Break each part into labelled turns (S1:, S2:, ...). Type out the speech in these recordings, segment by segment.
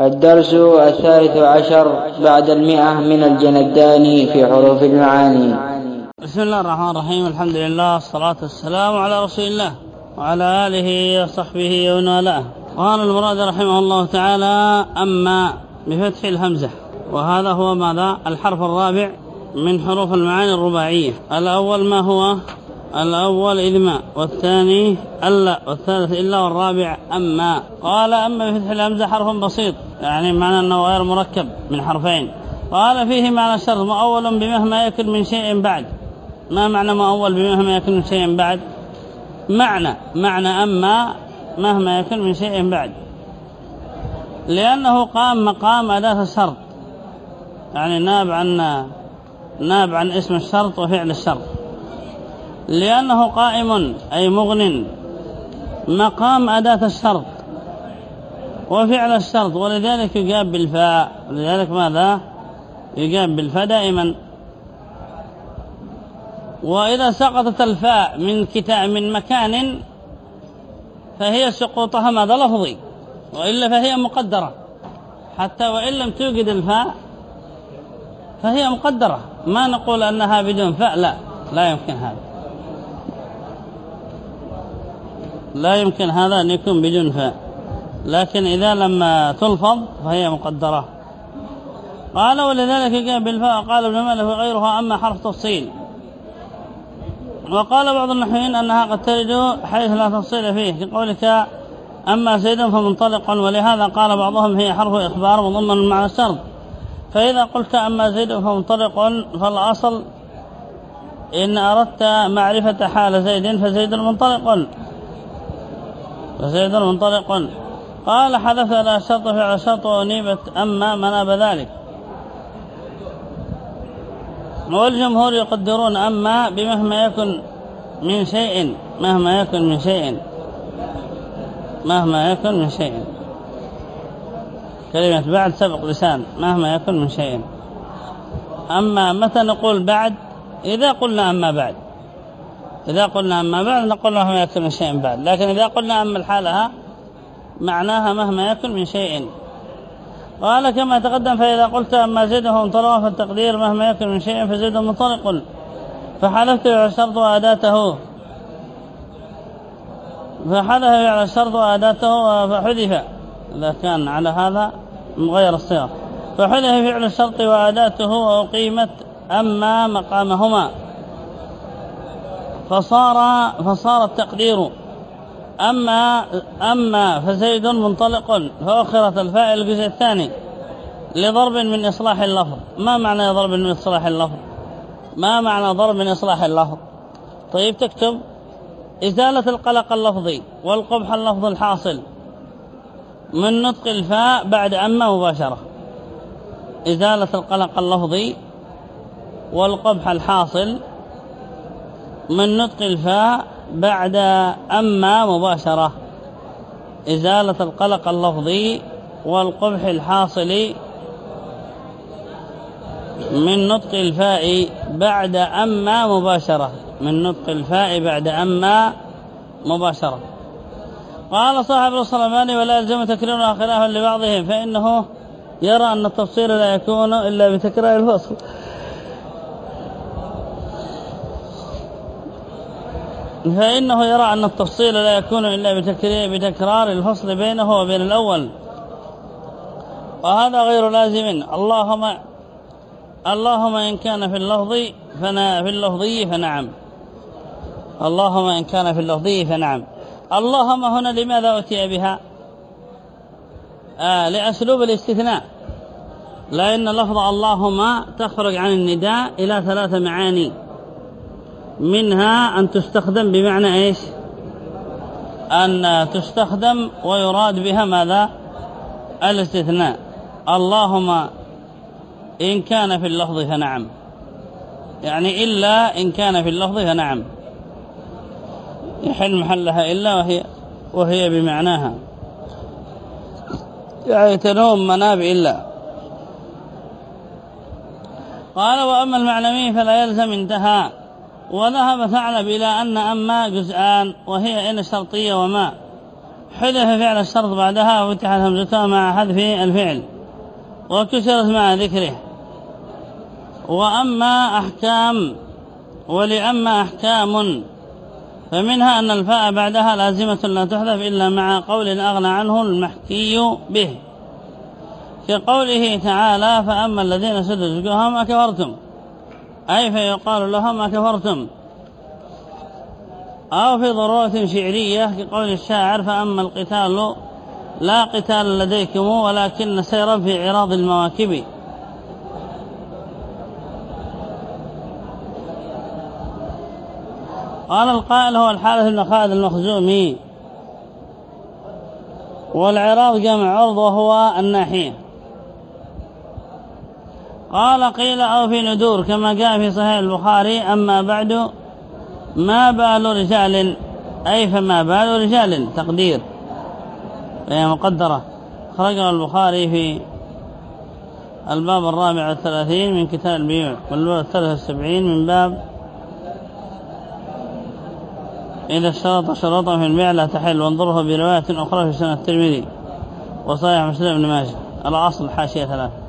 S1: الدرس الثالث عشر بعد المئة من الجنداني في حروف المعاني.
S2: بسم الله الرحمن الرحيم. الحمد لله والصلاة والسلام على رسول الله وعلى آله وصحبه ومن والاه. قال المراد رحمه الله تعالى أما بفتح الهمزة. وهذا هو ماذا؟ الحرف الرابع من حروف المعاني الرباعية. الأول ما هو؟ الأول إذما. والثاني ألا. والثالث إلا والرابع أما. قال أما بفتح الهمزة حرف بسيط. يعني معنى أنه غير مركب من حرفين. قال فيه معنى الشرط مؤول بمهما يكن من شيء بعد. ما معنى مؤول بمهما يكن من شيء بعد؟ معنى معنى أما مهما يكن من شيء بعد. لأنه قام مقام أداة الشرط يعني ناب عن ناب عن اسم الشرط وفعل الشرط لأنه قائم أي مغن مقام أداة الشرط وفعل الشرط ولذلك يجاب بالفاء. ولذلك ماذا؟ يجاب بالفاء دائما. وإذا سقطت الفاء من كتاب من مكان فهي سقوطها ماذا؟ لفظي. وإلا فهي مقدرة. حتى وإن لم توجد الفاء فهي مقدرة. ما نقول أنها بدون فاء لا. لا يمكن هذا. لا يمكن هذا أن يكون بدون فاء. لكن إذا لم تلفظ فهي مقدرة. قال ولذلك جاء بالفاء قال ابن مالك وغيرها أما حرف تفصيل. وقال بعض النحويين أنها قد ترد حيث لا تفصيل فيه في قولك أما زيد فمنطلق ولهذا قال بعضهم هي حرف إخبار مضمن مع الشرط فإذا قلت أما زيد فمنطلق فالأصل إن أردت معرفة حال زيد فزيد منطلق. فزيد منطلق. قال حدث لا شرط فعل شرط ونيبت أما مناب ذلك. والجمهور يقدرون أما بمهما يكن من شيء مهما يكن من شيء مهما يكن من شيء. كلمة بعد سبق لسان مهما يكن من شيء. أما متى نقول بعد؟ إذا قلنا أما بعد. إذا قلنا أما بعد نقول مهما يكن من شيء بعد لكن إذا قلنا أما الحالة معناها مهما يكن من شيء. قال كما تقدم فإذا قلت أما زيده منطلقا فالتقدير مهما يكن من شيء فزيد منطلق. فحلفت الشرط وأداته. فحذف على الشرط وأداته فحذف إذا كان على هذا مغير الصيغة فحذف فعل الشرط وأداته وأقيمت أما مقامهما. فصار فصار التقدير أما أما فزيد منطلق فأخرت الفاء الجزء الثاني لضرب من إصلاح اللفظ. ما معنى ضرب من إصلاح اللفظ؟ ما معنى ضرب من إصلاح اللفظ؟ طيب تكتب إزالة القلق اللفظي والقبح اللفظ الحاصل من نطق الفاء بعد أما مباشرة. إزالة القلق اللفظي والقبح الحاصل من نطق الفاء بعد أما مباشرة. إزالة القلق اللفظي والقبح الحاصل من نطق الفاء بعد أما مباشرة. من نطق الفاء بعد أما مباشرة. قال صاحب الصلباني ولا يلزم تكريرها خلافا لبعضهم فإنه يرى أن التفصيل لا يكون إلا بتكرار الفصل فإنه يرى أن التفصيل لا يكون إلا بتكرار الفصل بينه وبين الأول. وهذا غير لازم. اللهم اللهم إن كان في اللفظ فنا في اللفظي فنعم. اللهم إن كان في اللفظي فنعم. اللهم هنا لماذا أتي بها؟ آه لأسلوب الاستثناء. لأن لفظ اللهم تخرج عن النداء إلى ثلاث معاني. منها أن تستخدم بمعنى إيش؟ أن تستخدم ويراد بها ماذا؟ الاستثناء. اللهم إن كان في اللفظ فنعم. يعني إلا إن كان في اللفظ فنعم. يحل محلها إلا وهي وهي بمعناها. يعني تنوم مناب إلا. قال وأما المعلمين فلا يلزم انتهى وذهب ثعلب إلى أن أما جزءان وهي إن الشرطية وما. حذف فعل الشرط بعدها وفتحت همزتها مع حذف الفعل وكسرت مع ذكره. وأما أحكام ولأما أحكام. فمنها أن الفاء بعدها لازمة لا تحذف إلا مع قول أغنى عنه المحكي به. في قوله تعالى فأما الذين سدوا وجوههم أكفرتم. أي فيقال لهم أكفرتم أو في ضرورة شعرية في قول الشاعر فأما القتال لا قتال لديكم ولكن سيرا في عراض المواكب. قال القائل هو الحارث بن خالد المخزومي. والعراض جمع عرض وهو الناحية. قال قيل أو في ندور كما جاء في صحيح البخاري أما بعد ما بال رجال أي فما بال رجال تقدير. وهي مقدرة. خرجها البخاري في الباب الرابع والثلاثين من كتاب البيوع والباب الثالث والسبعين من باب إذا اشترط شروطا في البيع لا تحل. وانظره برواية أخرى في سنة الترمذي وصحيح مسلم بن ماجه. الأصل حاشية ثلاثة.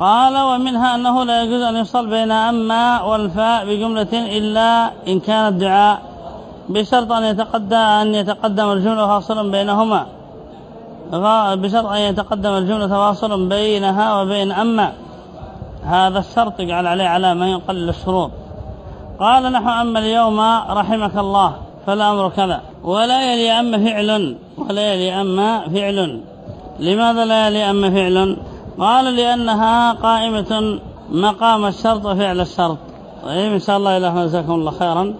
S2: قال ومنها أنه لا يجوز أن يصل بين أما والفاء بجملة إلا إن كان الدعاء بشرط أن يتقدم أن يتقدم الجملة فاصلا بينهما. بشرط أن يتقدم الجملة فاصلا بينها وبين أما. هذا الشرط يجعل عليه علامة يقلل الشروط. قال نحو أما اليوم رحمك الله فالأمر كذا. ولا يلي أما فعل ولا يلي أما فعل. لماذا لا يلي أما فعل؟ قال لأنها قائمة مقام الشرط وفعل الشرط. طيب إن شاء الله إله جزاكم الله خيرا.